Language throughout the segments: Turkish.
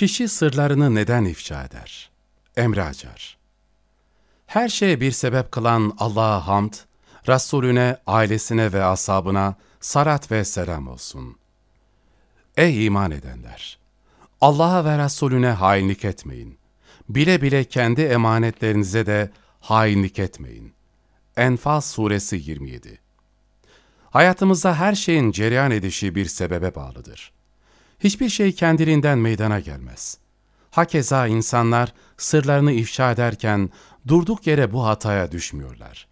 Kişi sırlarını neden ifşa eder? Emre Acar Her şeye bir sebep kılan Allah'a hamd, Resulüne, ailesine ve ashabına sarat ve selam olsun. Ey iman edenler! Allah'a ve Resulüne hainlik etmeyin. Bile bile kendi emanetlerinize de hainlik etmeyin. Enfal Suresi 27 Hayatımızda her şeyin cereyan edişi bir sebebe bağlıdır. Hiçbir şey kendiliğinden meydana gelmez. Hakeza insanlar sırlarını ifşa ederken durduk yere bu hataya düşmüyorlar.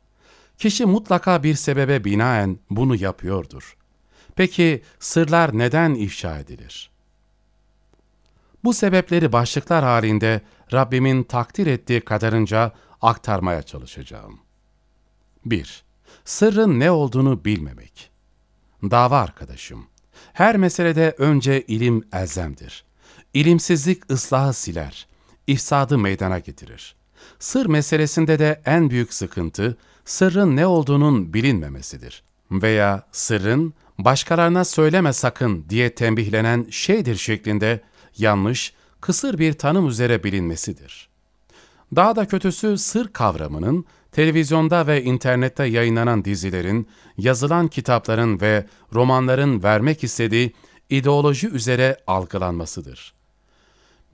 Kişi mutlaka bir sebebe binaen bunu yapıyordur. Peki sırlar neden ifşa edilir? Bu sebepleri başlıklar halinde Rabbimin takdir ettiği kadarınca aktarmaya çalışacağım. 1. Sırrın ne olduğunu bilmemek. Dava arkadaşım. Her meselede önce ilim elzemdir. İlimsizlik ıslahı siler, ifsadı meydana getirir. Sır meselesinde de en büyük sıkıntı, sırrın ne olduğunun bilinmemesidir. Veya sırrın, başkalarına söyleme sakın diye tembihlenen şeydir şeklinde yanlış, kısır bir tanım üzere bilinmesidir. Daha da kötüsü sır kavramının, televizyonda ve internette yayınlanan dizilerin, yazılan kitapların ve romanların vermek istediği ideoloji üzere algılanmasıdır.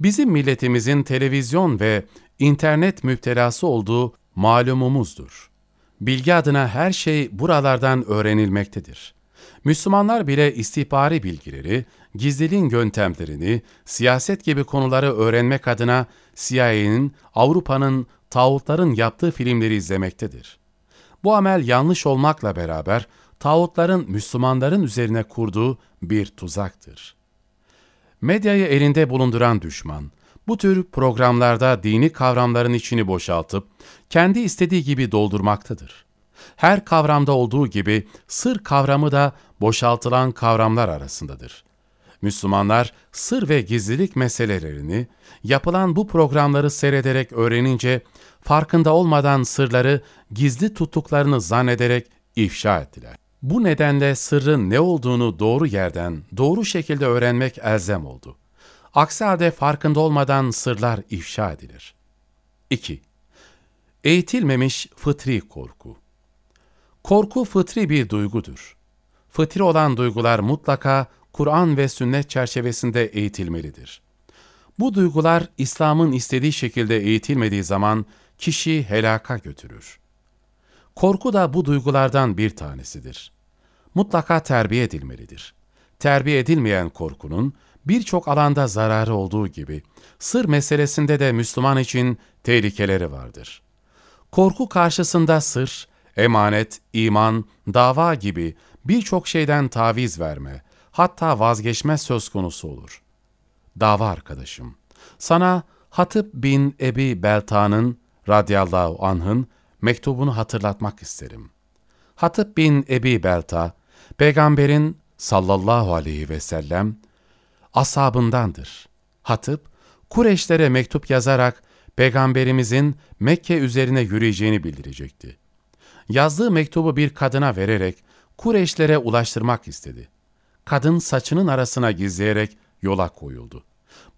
Bizim milletimizin televizyon ve internet müptelası olduğu malumumuzdur. Bilgi adına her şey buralardan öğrenilmektedir. Müslümanlar bile istihbari bilgileri, gizliliğin yöntemlerini, siyaset gibi konuları öğrenmek adına CIA'nin, Avrupa'nın, tağutların yaptığı filmleri izlemektedir. Bu amel yanlış olmakla beraber tağutların Müslümanların üzerine kurduğu bir tuzaktır. Medyayı elinde bulunduran düşman, bu tür programlarda dini kavramların içini boşaltıp kendi istediği gibi doldurmaktadır. Her kavramda olduğu gibi sır kavramı da boşaltılan kavramlar arasındadır. Müslümanlar sır ve gizlilik meselelerini yapılan bu programları seyrederek öğrenince farkında olmadan sırları gizli tuttuklarını zannederek ifşa ettiler. Bu nedenle sırrın ne olduğunu doğru yerden, doğru şekilde öğrenmek elzem oldu. Aksi halde farkında olmadan sırlar ifşa edilir. 2. Eğitilmemiş fıtri korku Korku fıtri bir duygudur. Fıtri olan duygular mutlaka Kur'an ve sünnet çerçevesinde eğitilmelidir. Bu duygular İslam'ın istediği şekilde eğitilmediği zaman kişi helaka götürür. Korku da bu duygulardan bir tanesidir. Mutlaka terbiye edilmelidir. Terbiye edilmeyen korkunun birçok alanda zararı olduğu gibi sır meselesinde de Müslüman için tehlikeleri vardır. Korku karşısında sır, emanet, iman, dava gibi birçok şeyden taviz verme, hatta vazgeçme söz konusu olur. Dava arkadaşım, sana Hatip bin Ebi Belta'nın radıyallahu anh'ın mektubunu hatırlatmak isterim. Hatip bin Ebi Belta, peygamberin sallallahu aleyhi ve sellem ashabındandır. Hatip, Kureşlere mektup yazarak peygamberimizin Mekke üzerine yürüyeceğini bildirecekti. Yazdığı mektubu bir kadına vererek Kureşlere ulaştırmak istedi. Kadın saçının arasına gizleyerek yola koyuldu.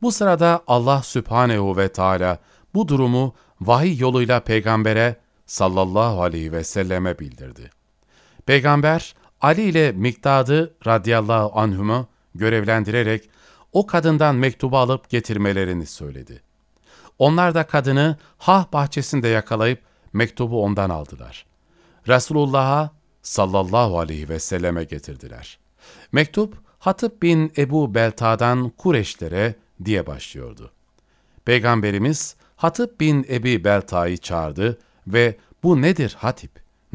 Bu sırada Allah Sübhanehu ve Teala bu durumu vahiy yoluyla peygambere sallallahu aleyhi ve selleme bildirdi. Peygamber Ali ile Miktad'ı radıyallahu anhümü görevlendirerek o kadından mektubu alıp getirmelerini söyledi. Onlar da kadını Hah bahçesinde yakalayıp mektubu ondan aldılar. Resulullah'a sallallahu aleyhi ve selleme getirdiler. Mektup Hatip bin Ebu Belta'dan Kureşlere diye başlıyordu. Peygamberimiz Hatip bin Ebi Belta'yı çağırdı ve bu nedir Hatip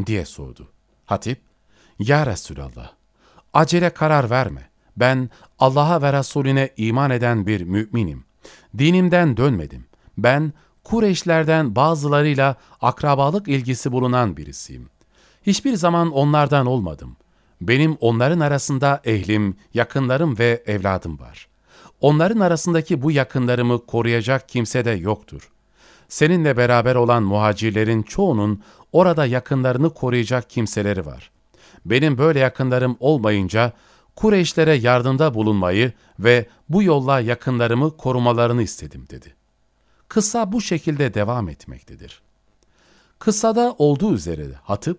diye sordu. Hatip, Ya Resulallah, acele karar verme. Ben Allah'a ve Resulüne iman eden bir müminim. Dinimden dönmedim. Ben Kureyşlerden bazılarıyla akrabalık ilgisi bulunan birisiyim. Hiçbir zaman onlardan olmadım. Benim onların arasında ehlim, yakınlarım ve evladım var. Onların arasındaki bu yakınlarımı koruyacak kimse de yoktur. Seninle beraber olan muhacirlerin çoğunun orada yakınlarını koruyacak kimseleri var. Benim böyle yakınlarım olmayınca Kureyşlere yardımda bulunmayı ve bu yolla yakınlarımı korumalarını istedim dedi. Kıssa bu şekilde devam etmektedir. Kıssada olduğu üzere Hatip,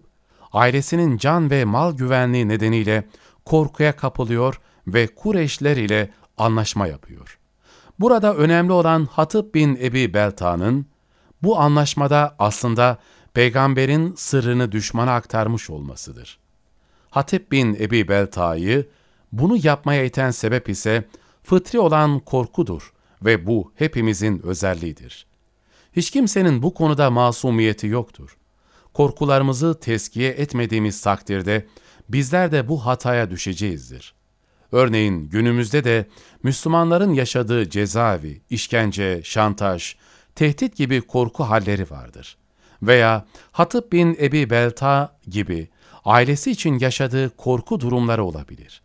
ailesinin can ve mal güvenliği nedeniyle korkuya kapılıyor ve Kureyşler ile anlaşma yapıyor. Burada önemli olan Hatip bin Ebi Belta'nın bu anlaşmada aslında peygamberin sırrını düşmana aktarmış olmasıdır. Hatip bin Ebi Belta'yı bunu yapmaya iten sebep ise fıtri olan korkudur ve bu hepimizin özelliğidir. Hiç kimsenin bu konuda masumiyeti yoktur. Korkularımızı teskiye etmediğimiz takdirde bizler de bu hataya düşeceğizdir. Örneğin günümüzde de Müslümanların yaşadığı cezaevi, işkence, şantaj, tehdit gibi korku halleri vardır. Veya Hatip bin Ebi Belta gibi ailesi için yaşadığı korku durumları olabilir.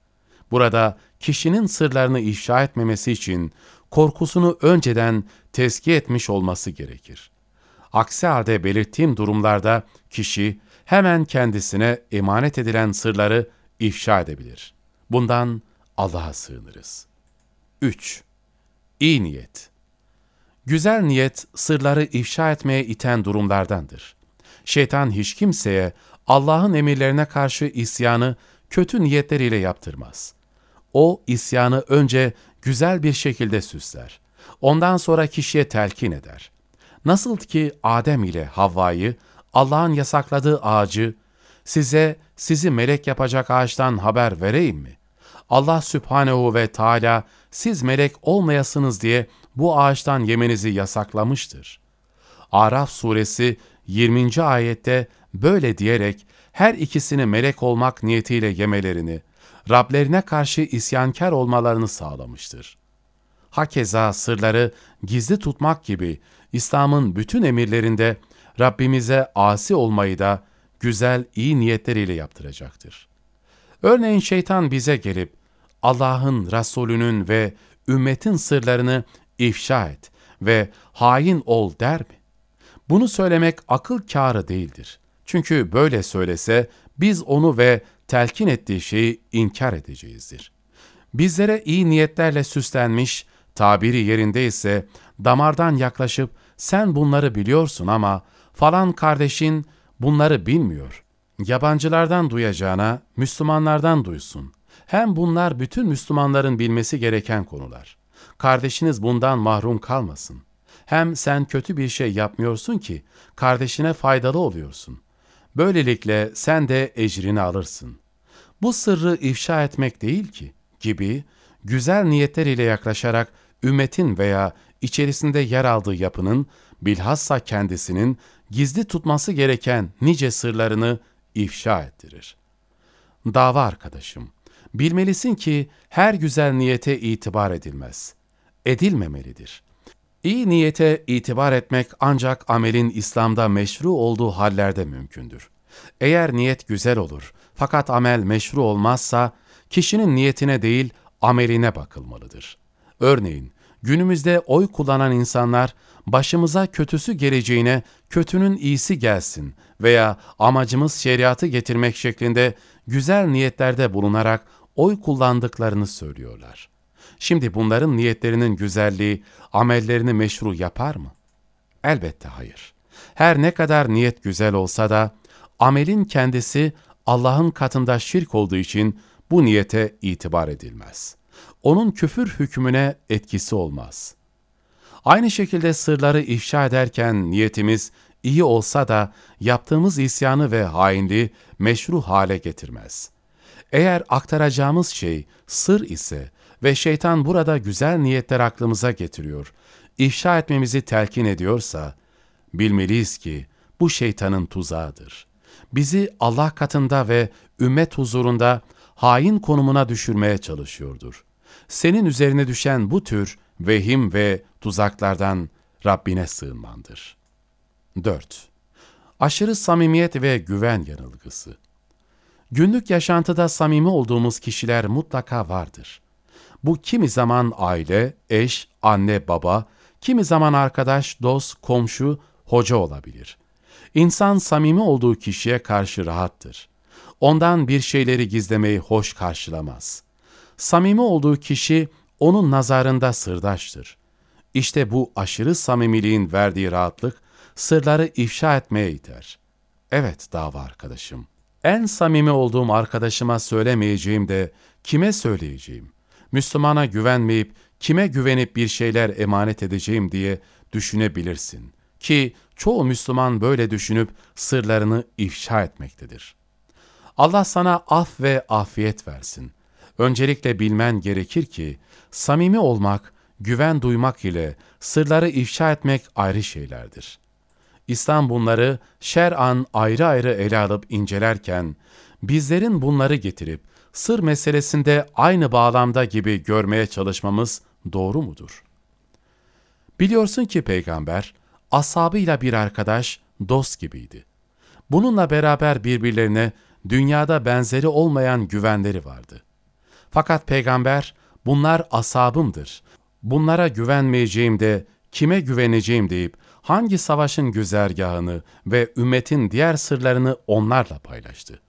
Burada kişinin sırlarını ifşa etmemesi için korkusunu önceden tezkiye etmiş olması gerekir. Aksi halde belirttiğim durumlarda kişi hemen kendisine emanet edilen sırları ifşa edebilir. Bundan Allah'a sığınırız. 3. İyi niyet Güzel niyet sırları ifşa etmeye iten durumlardandır. Şeytan hiç kimseye Allah'ın emirlerine karşı isyanı kötü niyetleriyle yaptırmaz. O isyanı önce güzel bir şekilde süsler. Ondan sonra kişiye telkin eder. Nasıl ki Adem ile Havva'yı Allah'ın yasakladığı ağacı size sizi melek yapacak ağaçtan haber vereyim mi? Allah Sübhanehu ve Teala siz melek olmayasınız diye bu ağaçtan yemenizi yasaklamıştır. Araf suresi 20. ayette böyle diyerek her ikisini melek olmak niyetiyle yemelerini, Rablerine karşı isyankar olmalarını sağlamıştır. Hakeza sırları gizli tutmak gibi İslam'ın bütün emirlerinde Rabbimize asi olmayı da güzel, iyi niyetleriyle yaptıracaktır. Örneğin şeytan bize gelip Allah'ın, Resulünün ve ümmetin sırlarını ifşa et ve hain ol der mi? Bunu söylemek akıl kârı değildir. Çünkü böyle söylese biz onu ve telkin ettiği şeyi inkar edeceğizdir. Bizlere iyi niyetlerle süslenmiş, tabiri yerinde ise damardan yaklaşıp sen bunları biliyorsun ama falan kardeşin bunları bilmiyor. Yabancılardan duyacağına Müslümanlardan duysun. Hem bunlar bütün Müslümanların bilmesi gereken konular. Kardeşiniz bundan mahrum kalmasın. Hem sen kötü bir şey yapmıyorsun ki kardeşine faydalı oluyorsun. Böylelikle sen de ecrini alırsın. Bu sırrı ifşa etmek değil ki gibi güzel niyetler ile yaklaşarak ümmetin veya içerisinde yer aldığı yapının bilhassa kendisinin gizli tutması gereken nice sırlarını ifşa ettirir. Dava arkadaşım, bilmelisin ki her güzel niyete itibar edilmez. Edilmemelidir. İyi niyete itibar etmek ancak amelin İslam'da meşru olduğu hallerde mümkündür. Eğer niyet güzel olur fakat amel meşru olmazsa kişinin niyetine değil ameline bakılmalıdır. Örneğin günümüzde oy kullanan insanlar başımıza kötüsü geleceğine kötünün iyisi gelsin veya amacımız şeriatı getirmek şeklinde güzel niyetlerde bulunarak oy kullandıklarını söylüyorlar. Şimdi bunların niyetlerinin güzelliği amellerini meşru yapar mı? Elbette hayır. Her ne kadar niyet güzel olsa da amelin kendisi Allah'ın katında şirk olduğu için bu niyete itibar edilmez. Onun küfür hükmüne etkisi olmaz. Aynı şekilde sırları ifşa ederken niyetimiz iyi olsa da yaptığımız isyanı ve hainliği meşru hale getirmez. Eğer aktaracağımız şey sır ise ve şeytan burada güzel niyetler aklımıza getiriyor, ifşa etmemizi telkin ediyorsa, bilmeliyiz ki bu şeytanın tuzağıdır. Bizi Allah katında ve ümmet huzurunda hain konumuna düşürmeye çalışıyordur. Senin üzerine düşen bu tür vehim ve tuzaklardan Rabbine sığınmandır. 4. Aşırı samimiyet ve güven yanılgısı. Günlük yaşantıda samimi olduğumuz kişiler mutlaka vardır. Bu kimi zaman aile, eş, anne, baba, kimi zaman arkadaş, dost, komşu, hoca olabilir. İnsan samimi olduğu kişiye karşı rahattır. Ondan bir şeyleri gizlemeyi hoş karşılamaz. Samimi olduğu kişi onun nazarında sırdaştır. İşte bu aşırı samimiliğin verdiği rahatlık sırları ifşa etmeye iter. Evet dava arkadaşım. En samimi olduğum arkadaşıma söylemeyeceğim de kime söyleyeceğim? Müslümana güvenmeyip kime güvenip bir şeyler emanet edeceğim diye düşünebilirsin. Ki çoğu Müslüman böyle düşünüp sırlarını ifşa etmektedir. Allah sana af ve afiyet versin. Öncelikle bilmen gerekir ki samimi olmak, güven duymak ile sırları ifşa etmek ayrı şeylerdir. İslam bunları şer'an ayrı ayrı ele alıp incelerken, bizlerin bunları getirip sır meselesinde aynı bağlamda gibi görmeye çalışmamız doğru mudur? Biliyorsun ki peygamber, ashabıyla bir arkadaş, dost gibiydi. Bununla beraber birbirlerine dünyada benzeri olmayan güvenleri vardı. Fakat peygamber, bunlar asabımdır, bunlara güvenmeyeceğim de kime güveneceğim deyip hangi savaşın güzergahını ve ümmetin diğer sırlarını onlarla paylaştı.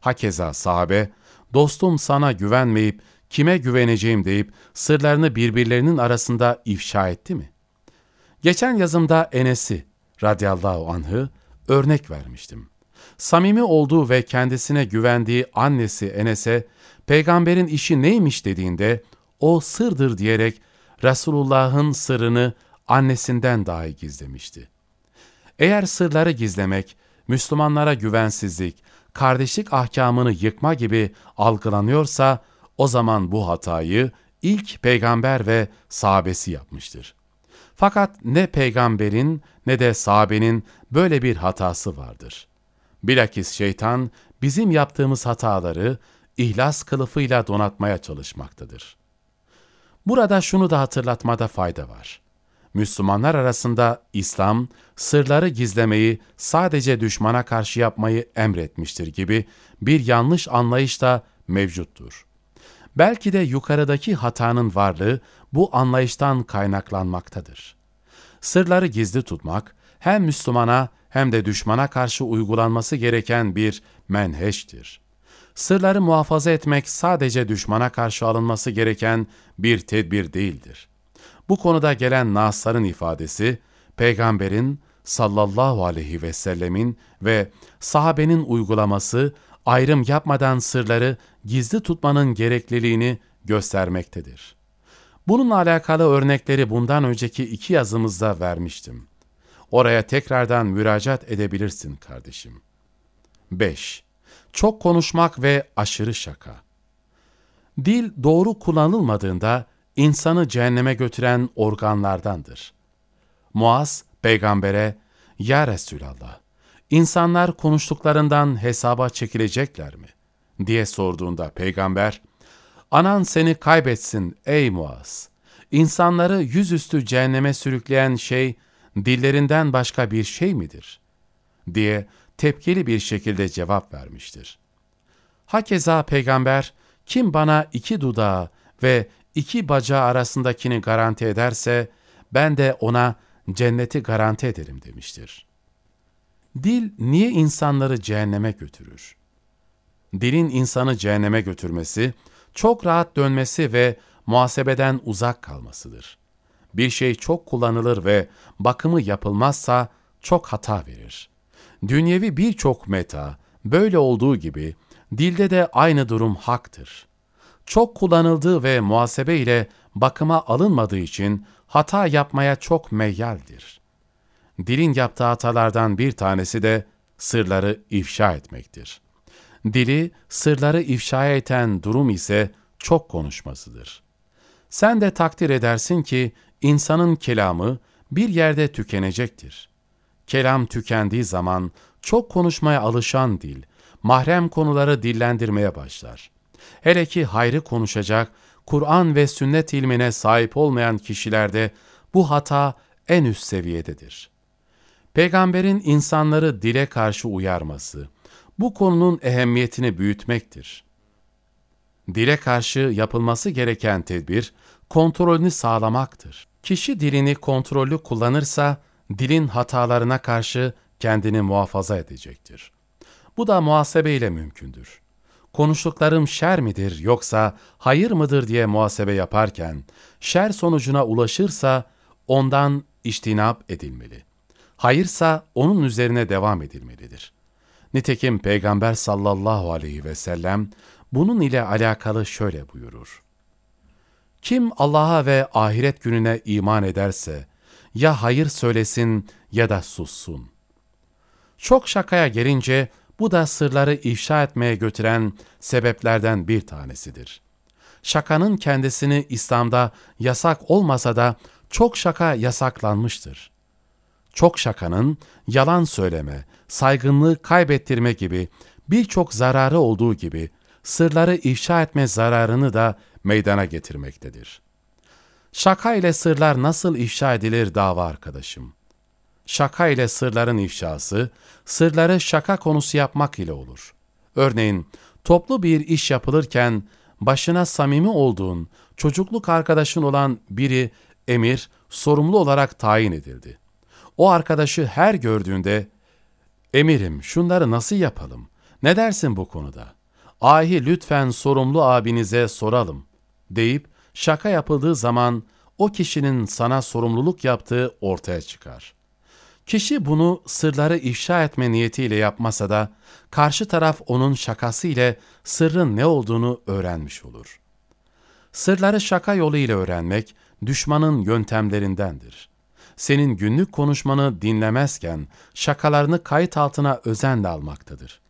Hakeza sahabe, dostum sana güvenmeyip kime güveneceğim deyip sırlarını birbirlerinin arasında ifşa etti mi? Geçen yazımda Enes'i radıyallahu anh'ı örnek vermiştim. Samimi olduğu ve kendisine güvendiği annesi Enes'e peygamberin işi neymiş dediğinde o sırdır diyerek Resulullah'ın sırrını annesinden dahi gizlemişti. Eğer sırları gizlemek, Müslümanlara güvensizlik, kardeşlik ahkamını yıkma gibi algılanıyorsa, o zaman bu hatayı ilk peygamber ve sahabesi yapmıştır. Fakat ne peygamberin ne de sahabenin böyle bir hatası vardır. Bilakis şeytan bizim yaptığımız hataları ihlas kılıfıyla donatmaya çalışmaktadır. Burada şunu da hatırlatmada fayda var. Müslümanlar arasında İslam, sırları gizlemeyi sadece düşmana karşı yapmayı emretmiştir gibi bir yanlış anlayış da mevcuttur. Belki de yukarıdaki hatanın varlığı bu anlayıştan kaynaklanmaktadır. Sırları gizli tutmak, hem Müslümana hem de düşmana karşı uygulanması gereken bir menheştir. Sırları muhafaza etmek sadece düşmana karşı alınması gereken bir tedbir değildir. Bu konuda gelen nasların ifadesi, peygamberin sallallahu aleyhi ve sellemin ve sahabenin uygulaması ayrım yapmadan sırları gizli tutmanın gerekliliğini göstermektedir. Bununla alakalı örnekleri bundan önceki iki yazımızda vermiştim. Oraya tekrardan müracaat edebilirsin kardeşim. 5. Çok konuşmak ve aşırı şaka. Dil doğru kullanılmadığında insanı cehenneme götüren organlardandır. Muaz peygambere, Ya Resulallah, insanlar konuştuklarından hesaba çekilecekler mi? diye sorduğunda peygamber, Anan seni kaybetsin ey Muaz. İnsanları yüzüstü cehenneme sürükleyen şey, dillerinden başka bir şey midir? diye tepkili bir şekilde cevap vermiştir. Hakeza peygamber, kim bana iki dudağı ve iki bacağı arasındakini garanti ederse, ben de ona cenneti garanti ederim demiştir. Dil niye insanları cehenneme götürür? Dilin insanı cehenneme götürmesi, çok rahat dönmesi ve muhasebeden uzak kalmasıdır. Bir şey çok kullanılır ve bakımı yapılmazsa çok hata verir. Dünyevi birçok meta, böyle olduğu gibi dilde de aynı durum haktır. Çok kullanıldığı ve muhasebe ile bakıma alınmadığı için hata yapmaya çok meyyaldir. Dilin yaptığı hatalardan bir tanesi de sırları ifşa etmektir. Dili, sırları ifşa eden durum ise çok konuşmasıdır. Sen de takdir edersin ki insanın kelamı bir yerde tükenecektir. Kelam tükendiği zaman çok konuşmaya alışan dil, mahrem konuları dillendirmeye başlar. Hele ki hayrı konuşacak, Kur'an ve sünnet ilmine sahip olmayan kişilerde bu hata en üst seviyededir. Peygamberin insanları dile karşı uyarması, bu konunun ehemmiyetini büyütmektir. Dile karşı yapılması gereken tedbir, kontrolünü sağlamaktır. Kişi dilini kontrollü kullanırsa, dilin hatalarına karşı kendini muhafaza edecektir. Bu da muhasebe ile mümkündür. konuştuklarım şer midir yoksa hayır mıdır diye muhasebe yaparken, şer sonucuna ulaşırsa ondan iştinap edilmeli. Hayırsa onun üzerine devam edilmelidir. Nitekim Peygamber sallallahu aleyhi ve sellem bunun ile alakalı şöyle buyurur. Kim Allah'a ve ahiret gününe iman ederse, ya hayır söylesin ya da sussun. Çok şakaya gelince, bu da sırları ifşa etmeye götüren sebeplerden bir tanesidir. Şakanın kendisini İslam'da yasak olmasa da çok şaka yasaklanmıştır. Çok şakanın yalan söyleme, saygınlığı kaybettirme gibi birçok zararı olduğu gibi sırları ifşa etme zararını da meydana getirmektedir. Şaka ile sırlar nasıl ifşa edilir dava arkadaşım? Şaka ile sırların ifşası, sırları şaka konusu yapmak ile olur. Örneğin, toplu bir iş yapılırken başına samimi olduğun, çocukluk arkadaşın olan biri emir, sorumlu olarak tayin edildi. O arkadaşı her gördüğünde, emirim şunları nasıl yapalım, ne dersin bu konuda? Ahi lütfen sorumlu abinize soralım deyip şaka yapıldığı zaman o kişinin sana sorumluluk yaptığı ortaya çıkar. Kişi bunu sırları ifşa etme niyetiyle yapmasa da karşı taraf onun şakası ile sırrın ne olduğunu öğrenmiş olur. Sırları şaka yoluyla öğrenmek düşmanın yöntemlerindendir. Senin günlük konuşmanı dinlemezken şakalarını kayıt altına özenle almaktadır.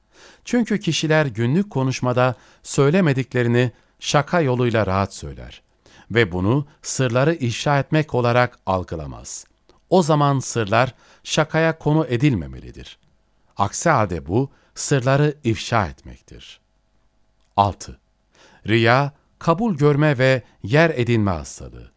Çünkü kişiler günlük konuşmada söylemediklerini şaka yoluyla rahat söyler ve bunu sırları ifşa etmek olarak algılamaz. O zaman sırlar şakaya konu edilmemelidir. Aksi halde bu sırları ifşa etmektir. 6. Riya, kabul görme ve yer edinme hastalığı.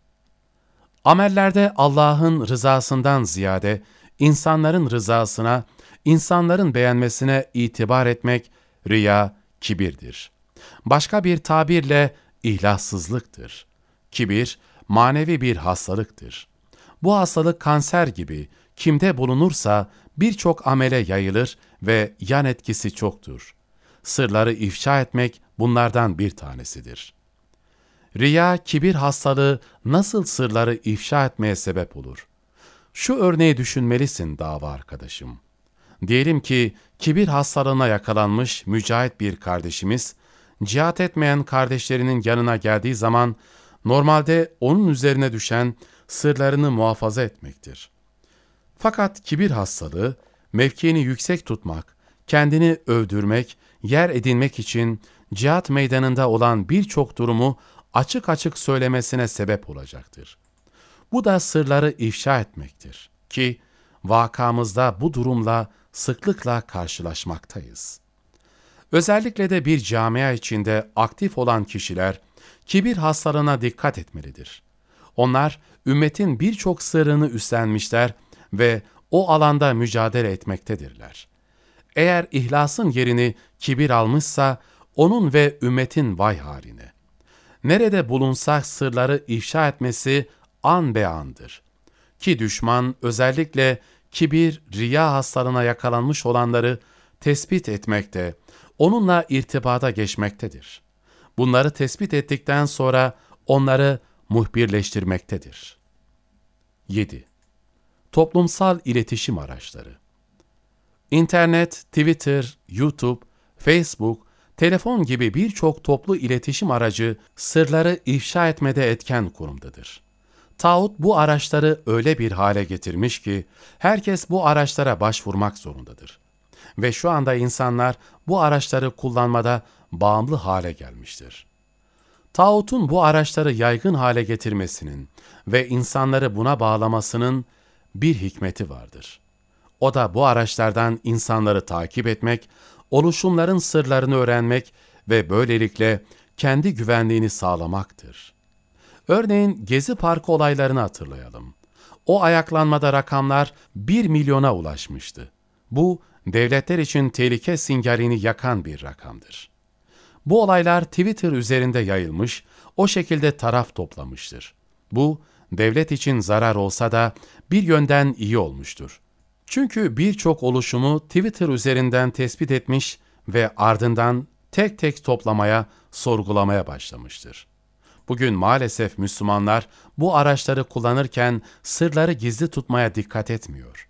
Amellerde Allah'ın rızasından ziyade insanların rızasına, insanların beğenmesine itibar etmek riya, kibirdir. Başka bir tabirle ihlassızlıktır. Kibir, manevi bir hastalıktır. Bu hastalık kanser gibi kimde bulunursa birçok amele yayılır ve yan etkisi çoktur. Sırları ifşa etmek bunlardan bir tanesidir. Riya, kibir hastalığı nasıl sırları ifşa etmeye sebep olur? Şu örneği düşünmelisin dava arkadaşım. Diyelim ki kibir hastalığına yakalanmış mücahit bir kardeşimiz, cihat etmeyen kardeşlerinin yanına geldiği zaman normalde onun üzerine düşen sırlarını muhafaza etmektir. Fakat kibir hastalığı, mevkiini yüksek tutmak, kendini övdürmek, yer edinmek için cihat meydanında olan birçok durumu açık açık söylemesine sebep olacaktır. Bu da sırları ifşa etmektir ki vakamızda bu durumla sıklıkla karşılaşmaktayız. Özellikle de bir camia içinde aktif olan kişiler kibir hastalığına dikkat etmelidir. Onlar ümmetin birçok sırrını üstlenmişler ve o alanda mücadele etmektedirler. Eğer ihlasın yerini kibir almışsa onun ve ümmetin vay haline. Nerede bulunsa sırları ifşa etmesi an be andır. Ki düşman özellikle kibir, riya hastalığına yakalanmış olanları tespit etmekte, onunla irtibata geçmektedir. Bunları tespit ettikten sonra onları muhbirleştirmektedir. 7. Toplumsal iletişim araçları İnternet, Twitter, YouTube, Facebook, telefon gibi birçok toplu iletişim aracı sırları ifşa etmede etken konumdadır. Tağut bu araçları öyle bir hale getirmiş ki herkes bu araçlara başvurmak zorundadır. Ve şu anda insanlar bu araçları kullanmada bağımlı hale gelmiştir. Tağutun bu araçları yaygın hale getirmesinin ve insanları buna bağlamasının bir hikmeti vardır. O da bu araçlardan insanları takip etmek, oluşumların sırlarını öğrenmek ve böylelikle kendi güvenliğini sağlamaktır. Örneğin Gezi Parkı olaylarını hatırlayalım. O ayaklanmada rakamlar 1 milyona ulaşmıştı. Bu, devletler için tehlike singalini yakan bir rakamdır. Bu olaylar Twitter üzerinde yayılmış, o şekilde taraf toplamıştır. Bu, devlet için zarar olsa da bir yönden iyi olmuştur. Çünkü birçok oluşumu Twitter üzerinden tespit etmiş ve ardından tek tek toplamaya, sorgulamaya başlamıştır. Bugün maalesef Müslümanlar bu araçları kullanırken sırları gizli tutmaya dikkat etmiyor.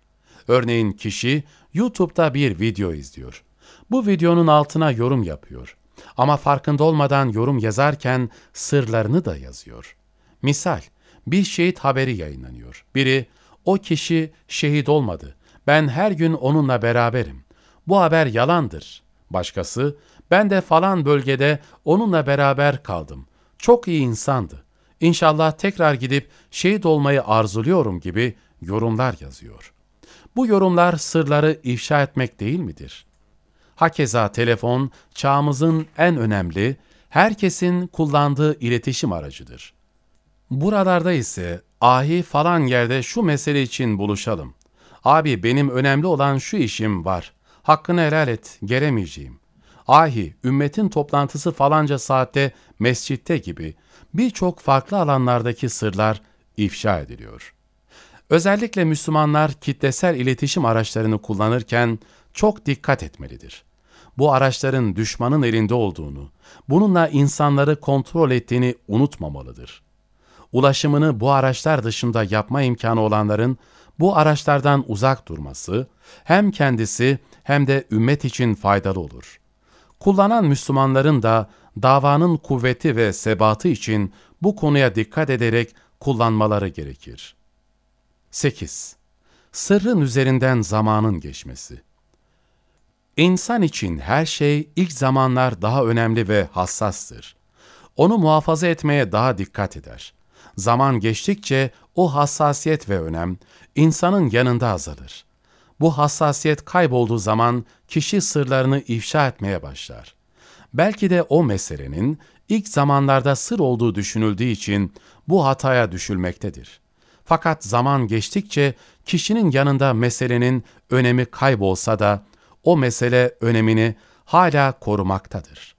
Örneğin kişi YouTube'da bir video izliyor. Bu videonun altına yorum yapıyor. Ama farkında olmadan yorum yazarken sırlarını da yazıyor. Misal, bir şehit haberi yayınlanıyor. Biri, o kişi şehit olmadı. Ben her gün onunla beraberim. Bu haber yalandır. Başkası, ben de falan bölgede onunla beraber kaldım. Çok iyi insandı. İnşallah tekrar gidip şehit olmayı arzuluyorum gibi yorumlar yazıyor. Bu yorumlar sırları ifşa etmek değil midir? Hakeza telefon çağımızın en önemli, herkesin kullandığı iletişim aracıdır. Buralarda ise ahi falan yerde şu mesele için buluşalım. Abi benim önemli olan şu işim var. Hakkını helal et, gelemeyeceğim. Ahi, ümmetin toplantısı falanca saatte mescitte gibi birçok farklı alanlardaki sırlar ifşa ediliyor. Özellikle Müslümanlar kitlesel iletişim araçlarını kullanırken çok dikkat etmelidir. Bu araçların düşmanın elinde olduğunu, bununla insanları kontrol ettiğini unutmamalıdır. Ulaşımını bu araçlar dışında yapma imkanı olanların bu araçlardan uzak durması hem kendisi hem de ümmet için faydalı olur. Kullanan Müslümanların da davanın kuvveti ve sebatı için bu konuya dikkat ederek kullanmaları gerekir. 8. Sırrın üzerinden zamanın geçmesi İnsan için her şey ilk zamanlar daha önemli ve hassastır. Onu muhafaza etmeye daha dikkat eder. Zaman geçtikçe o hassasiyet ve önem insanın yanında azalır. Bu hassasiyet kaybolduğu zaman kişi sırlarını ifşa etmeye başlar. Belki de o meselenin ilk zamanlarda sır olduğu düşünüldüğü için bu hataya düşülmektedir. Fakat zaman geçtikçe kişinin yanında meselenin önemi kaybolsa da o mesele önemini hala korumaktadır.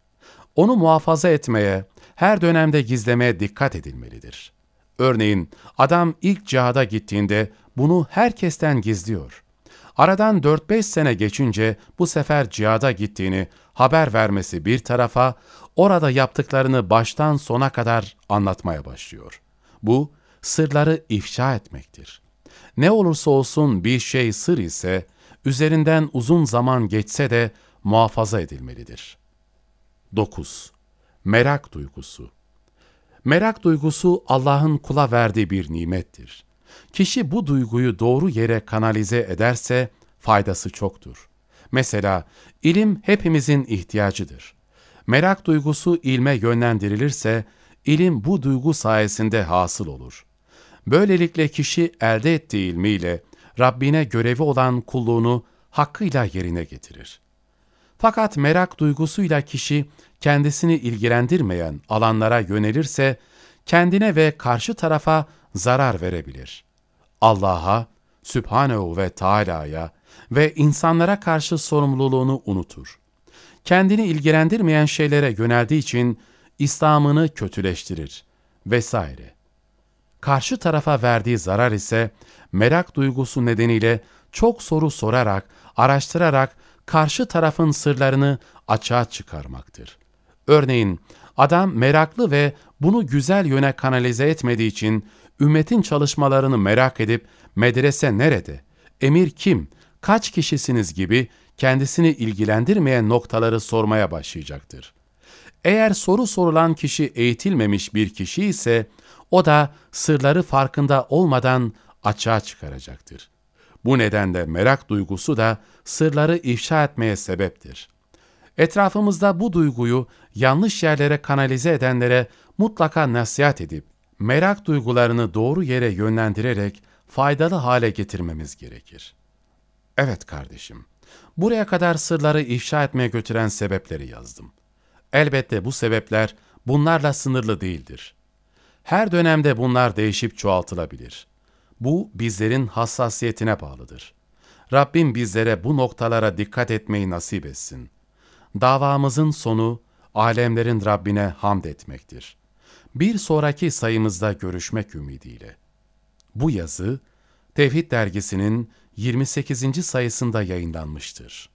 Onu muhafaza etmeye, her dönemde gizlemeye dikkat edilmelidir. Örneğin adam ilk cihada gittiğinde bunu herkesten gizliyor. Aradan 4-5 sene geçince bu sefer cihada gittiğini haber vermesi bir tarafa, orada yaptıklarını baştan sona kadar anlatmaya başlıyor. Bu, sırları ifşa etmektir. Ne olursa olsun bir şey sır ise, üzerinden uzun zaman geçse de muhafaza edilmelidir. 9. Merak duygusu Merak duygusu Allah'ın kula verdiği bir nimettir. Kişi bu duyguyu doğru yere kanalize ederse faydası çoktur. Mesela ilim hepimizin ihtiyacıdır. Merak duygusu ilme yönlendirilirse ilim bu duygu sayesinde hasıl olur. Böylelikle kişi elde ettiği ilmiyle Rabbine görevi olan kulluğunu hakkıyla yerine getirir. Fakat merak duygusuyla kişi kendisini ilgilendirmeyen alanlara yönelirse kendine ve karşı tarafa zarar verebilir. Allah'a, Sübhanehu ve Teala'ya ve insanlara karşı sorumluluğunu unutur. Kendini ilgilendirmeyen şeylere yöneldiği için İslam'ını kötüleştirir vesaire. Karşı tarafa verdiği zarar ise merak duygusu nedeniyle çok soru sorarak, araştırarak karşı tarafın sırlarını açığa çıkarmaktır. Örneğin adam meraklı ve bunu güzel yöne kanalize etmediği için ümmetin çalışmalarını merak edip medrese nerede, emir kim, kaç kişisiniz gibi kendisini ilgilendirmeyen noktaları sormaya başlayacaktır. Eğer soru sorulan kişi eğitilmemiş bir kişi ise o da sırları farkında olmadan açığa çıkaracaktır. Bu nedenle merak duygusu da sırları ifşa etmeye sebeptir. Etrafımızda bu duyguyu yanlış yerlere kanalize edenlere mutlaka nasihat edip, merak duygularını doğru yere yönlendirerek faydalı hale getirmemiz gerekir. Evet kardeşim, buraya kadar sırları ifşa etmeye götüren sebepleri yazdım. Elbette bu sebepler bunlarla sınırlı değildir. Her dönemde bunlar değişip çoğaltılabilir. Bu bizlerin hassasiyetine bağlıdır. Rabbim bizlere bu noktalara dikkat etmeyi nasip etsin. Davamızın sonu alemlerin Rabbine hamd etmektir. Bir sonraki sayımızda görüşmek ümidiyle. Bu yazı Tevhid dergisinin 28. sayısında yayınlanmıştır.